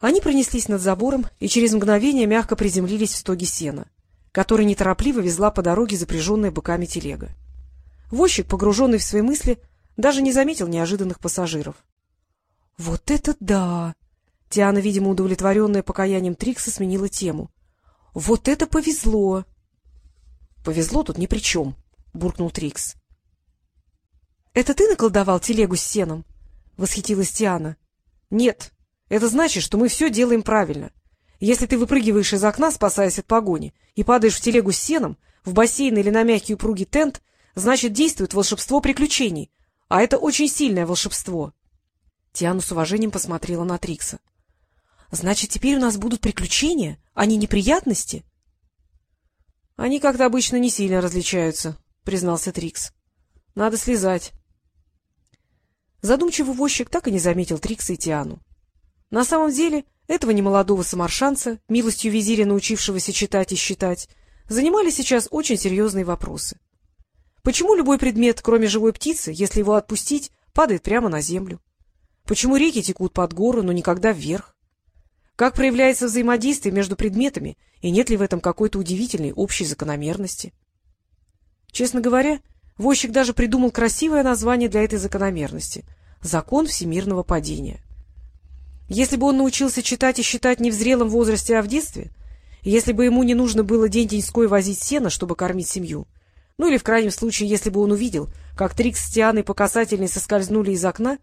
Они пронеслись над забором и через мгновение мягко приземлились в стоге сена, который неторопливо везла по дороге запряженная быками телега. Возчик, погруженный в свои мысли, даже не заметил неожиданных пассажиров. — Вот это да! — Диана, видимо, удовлетворенная покаянием Трикса, сменила тему. — Вот это повезло! — Повезло тут ни при чем, — буркнул Трикс. — Это ты наколдовал телегу с сеном? — восхитилась Тиана. — Нет, это значит, что мы все делаем правильно. Если ты выпрыгиваешь из окна, спасаясь от погони, и падаешь в телегу с сеном, в бассейн или на мягкий упругий тент, значит, действует волшебство приключений, а это очень сильное волшебство. Тиану с уважением посмотрела на Трикса. — Значит, теперь у нас будут приключения, а не неприятности? — Они, как-то обычно, не сильно различаются, — признался Трикс. — Надо слезать. Задумчивый возчик так и не заметил Трикса и Тиану. На самом деле, этого немолодого самаршанца, милостью визиря научившегося читать и считать, занимали сейчас очень серьезные вопросы. Почему любой предмет, кроме живой птицы, если его отпустить, падает прямо на землю? Почему реки текут под гору, но никогда вверх? Как проявляется взаимодействие между предметами, и нет ли в этом какой-то удивительной общей закономерности? Честно говоря, возчик даже придумал красивое название для этой закономерности — «Закон всемирного падения». Если бы он научился читать и считать не в зрелом возрасте, а в детстве, если бы ему не нужно было день-деньской возить сено, чтобы кормить семью, ну или, в крайнем случае, если бы он увидел, как Трикс с Тианой по касательной соскользнули из окна,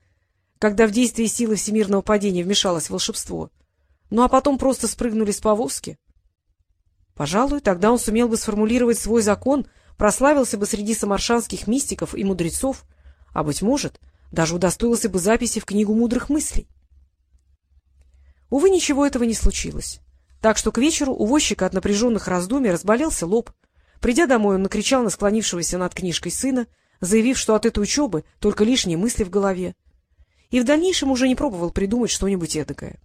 когда в действие силы всемирного падения вмешалось волшебство, ну а потом просто спрыгнули с повозки, пожалуй, тогда он сумел бы сформулировать свой закон, прославился бы среди самаршанских мистиков и мудрецов, а, быть может, даже удостоился бы записи в книгу мудрых мыслей. Увы, ничего этого не случилось. Так что к вечеру у возчика от напряженных раздумий разболелся лоб. Придя домой, он накричал на склонившегося над книжкой сына, заявив, что от этой учебы только лишние мысли в голове. И в дальнейшем уже не пробовал придумать что-нибудь эдакое.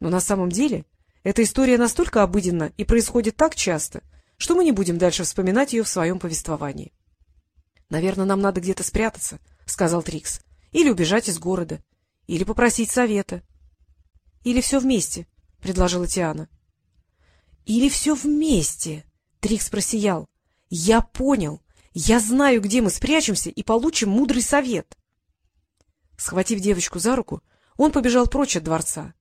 Но на самом деле эта история настолько обыденна и происходит так часто, что мы не будем дальше вспоминать ее в своем повествовании. — Наверное, нам надо где-то спрятаться, — сказал Трикс, — или убежать из города, или попросить совета. — или все вместе? — предложила Тиана. — Или все вместе? — Трикс просиял. — Я понял. Я знаю, где мы спрячемся и получим мудрый совет. Схватив девочку за руку, он побежал прочь от дворца.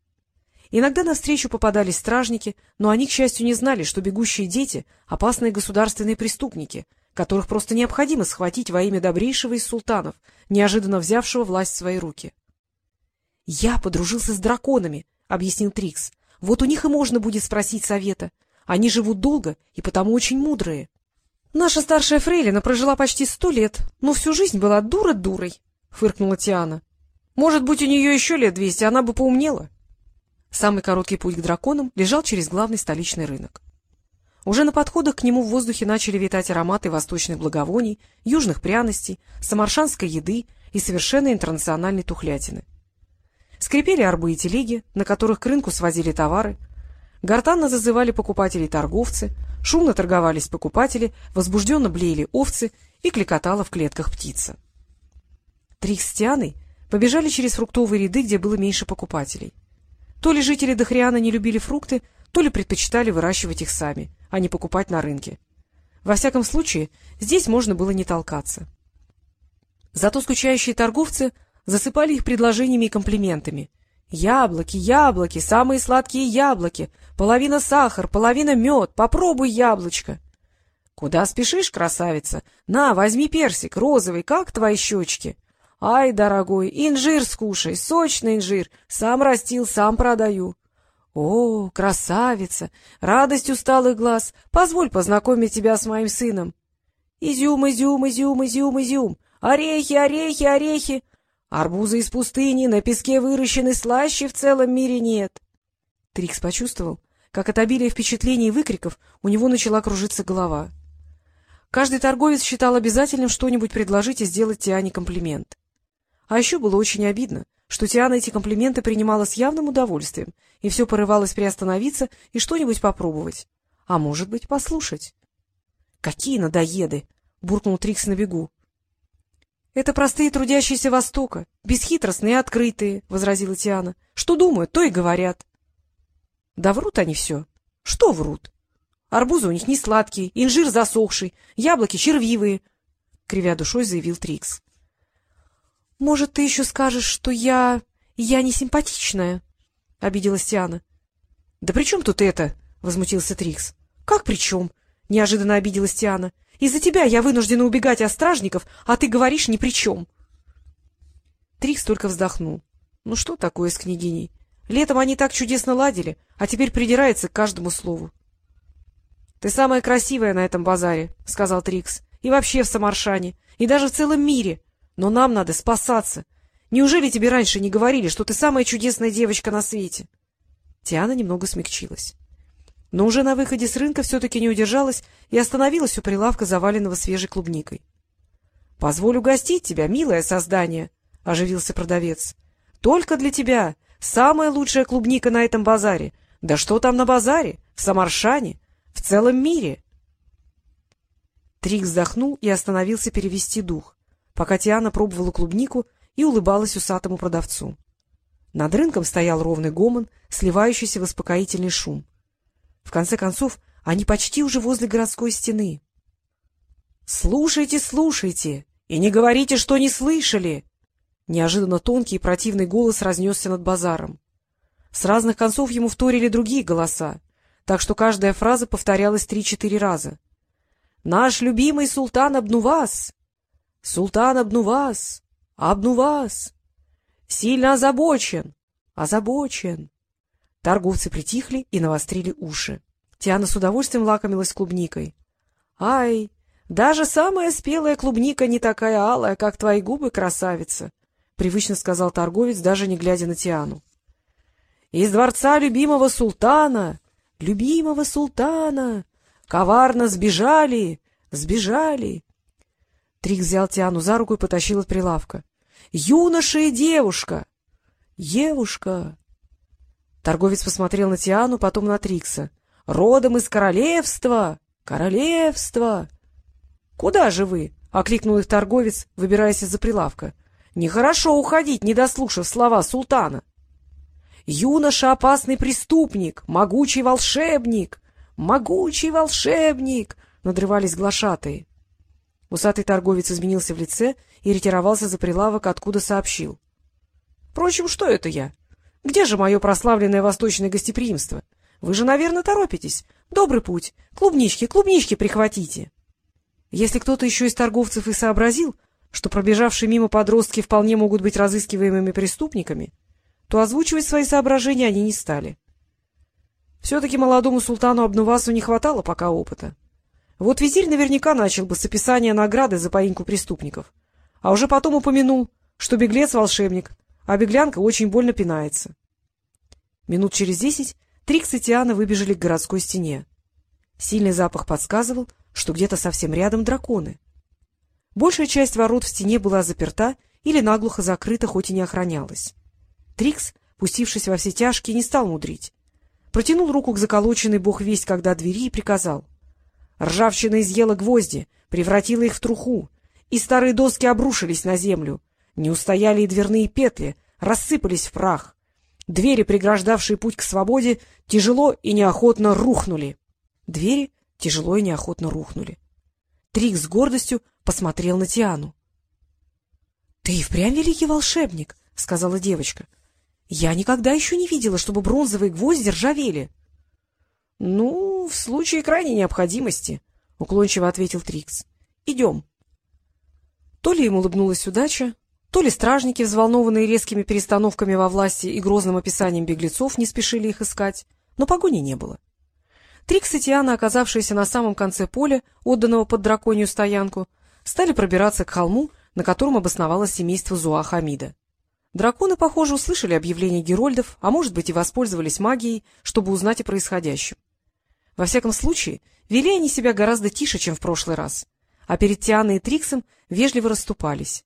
Иногда навстречу попадались стражники, но они, к счастью, не знали, что бегущие дети — опасные государственные преступники, которых просто необходимо схватить во имя добрейшего из султанов, неожиданно взявшего власть в свои руки. — Я подружился с драконами, — объяснил Трикс. — Вот у них и можно будет спросить совета. Они живут долго и потому очень мудрые. Наша старшая фрейлина прожила почти сто лет, но всю жизнь была дура дурой, — фыркнула Тиана. — Может быть, у нее еще лет двести, она бы поумнела. Самый короткий путь к драконам лежал через главный столичный рынок. Уже на подходах к нему в воздухе начали витать ароматы восточных благовоний, южных пряностей, самаршанской еды и совершенно интернациональной тухлятины. Скрипели арбы и телеги, на которых к рынку свозили товары. Гортанно зазывали покупателей торговцы, шумно торговались покупатели, возбужденно блеяли овцы и кликотала в клетках птица. Трикс с Тианой побежали через фруктовые ряды, где было меньше покупателей. То ли жители Дохриана не любили фрукты, то ли предпочитали выращивать их сами, а не покупать на рынке. Во всяком случае, здесь можно было не толкаться. Зато скучающие торговцы засыпали их предложениями и комплиментами. «Яблоки, яблоки, самые сладкие яблоки, половина сахар, половина мед, попробуй яблочко». «Куда спешишь, красавица? На, возьми персик, розовый, как твои щечки?» «Ай, дорогой, инжир скушай, сочный инжир, сам растил, сам продаю». «О, красавица! Радость усталых глаз! Позволь познакомить тебя с моим сыном!» «Изюм, изюм, изюм, изюм, изюм! Орехи, орехи, орехи! Арбузы из пустыни на песке выращены слаще в целом мире нет. Трикс почувствовал, как от обилия впечатлений и выкриков у него начала кружиться голова. Каждый торговец считал обязательным что-нибудь предложить и сделать Тиане комплимент. А еще было очень обидно, что Тиана эти комплименты принимала с явным удовольствием и все порывалась приостановиться и что-нибудь попробовать, а может быть, послушать. — Какие надоеды! — буркнул Трикс на бегу. — Это простые трудящиеся Востока, бесхитростные и открытые, — возразила Тиана. — Что думают, то и говорят. — Да врут они все. Что врут? Арбузы у них не сладкие, инжир засохший, яблоки червивые, — кривя душой заявил Трикс. — Может, ты еще скажешь, что я... я не симпатичная? — обиделась Тиана. — Да при чем тут это? — возмутился Трикс. — Как при чем? — неожиданно обиделась Тиана. Из-за тебя я вынуждена убегать от стражников, а ты говоришь ни при чем. Трикс только вздохнул. Ну что такое с княгиней? Летом они так чудесно ладили, а теперь придирается к каждому слову. — Ты самая красивая на этом базаре, — сказал Трикс, — и вообще в Самаршане, и даже в целом мире. Но нам надо спасаться. Неужели тебе раньше не говорили, что ты самая чудесная девочка на свете? Тиана немного смягчилась но уже на выходе с рынка все-таки не удержалась и остановилась у прилавка, заваленного свежей клубникой. — Позволь угостить тебя, милое создание, — оживился продавец. — Только для тебя самая лучшая клубника на этом базаре. Да что там на базаре? В Самаршане? В целом мире? Трик вздохнул и остановился перевести дух, пока Тиана пробовала клубнику и улыбалась усатому продавцу. Над рынком стоял ровный гомон, сливающийся в успокоительный шум. В конце концов, они почти уже возле городской стены. — Слушайте, слушайте, и не говорите, что не слышали! Неожиданно тонкий и противный голос разнесся над базаром. С разных концов ему вторили другие голоса, так что каждая фраза повторялась три-четыре раза. — Наш любимый султан Абнувас! Султан Абнувас! Абнувас! Сильно озабочен! Озабочен! Торговцы притихли и навострили уши. Тиана с удовольствием лакомилась клубникой. — Ай, даже самая спелая клубника не такая алая, как твои губы, красавица! — привычно сказал торговец, даже не глядя на Тиану. — Из дворца любимого султана! Любимого султана! Коварно сбежали! Сбежали! Трик взял Тиану за руку и потащил от прилавка. — Юноша и девушка! — Девушка! Торговец посмотрел на Тиану, потом на Трикса. — Родом из королевства! Королевства! — Куда же вы? — окликнул их торговец, выбираясь из-за прилавка. — Нехорошо уходить, не дослушав слова султана. — Юноша — опасный преступник, могучий волшебник! Могучий волшебник! — надрывались глашатые. Усатый торговец изменился в лице и ретировался за прилавок, откуда сообщил. — Впрочем, что это я? Где же мое прославленное восточное гостеприимство? Вы же, наверное, торопитесь. Добрый путь. Клубнички, клубнички прихватите. Если кто-то еще из торговцев и сообразил, что пробежавшие мимо подростки вполне могут быть разыскиваемыми преступниками, то озвучивать свои соображения они не стали. Все-таки молодому султану Абнувасу не хватало пока опыта. Вот визирь наверняка начал бы с описания награды за поимку преступников, а уже потом упомянул, что беглец — волшебник, а беглянка очень больно пинается. Минут через десять Трикс и Тиана выбежали к городской стене. Сильный запах подсказывал, что где-то совсем рядом драконы. Большая часть ворот в стене была заперта или наглухо закрыта, хоть и не охранялась. Трикс, пустившись во все тяжкие, не стал мудрить. Протянул руку к заколоченной бог весть, когда двери, и приказал. Ржавчина изъела гвозди, превратила их в труху, и старые доски обрушились на землю. Не устояли и дверные петли, рассыпались в прах. Двери, преграждавшие путь к свободе, тяжело и неохотно рухнули. Двери тяжело и неохотно рухнули. Трик с гордостью посмотрел на Тиану. — Ты и впрямь великий волшебник, — сказала девочка. — Я никогда еще не видела, чтобы бронзовые гвозди ржавели. — Ну, в случае крайней необходимости, — уклончиво ответил Трикс. — Идем. То ли ему улыбнулась удача, то ли стражники, взволнованные резкими перестановками во власти и грозным описанием беглецов, не спешили их искать, но погони не было. Трикс и Тиана, оказавшиеся на самом конце поля, отданного под драконью стоянку, стали пробираться к холму, на котором обосновалось семейство Зуа Хамида. Драконы, похоже, услышали объявление герольдов, а может быть и воспользовались магией, чтобы узнать о происходящем. Во всяком случае, вели они себя гораздо тише, чем в прошлый раз, а перед Тианой и Триксом вежливо расступались.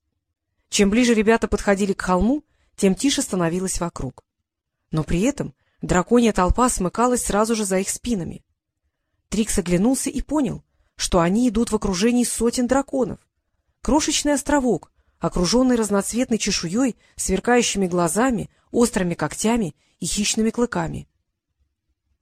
Чем ближе ребята подходили к холму, тем тише становилось вокруг. Но при этом драконья толпа смыкалась сразу же за их спинами. Трикс оглянулся и понял, что они идут в окружении сотен драконов. Крошечный островок, окруженный разноцветной чешуей, сверкающими глазами, острыми когтями и хищными клыками.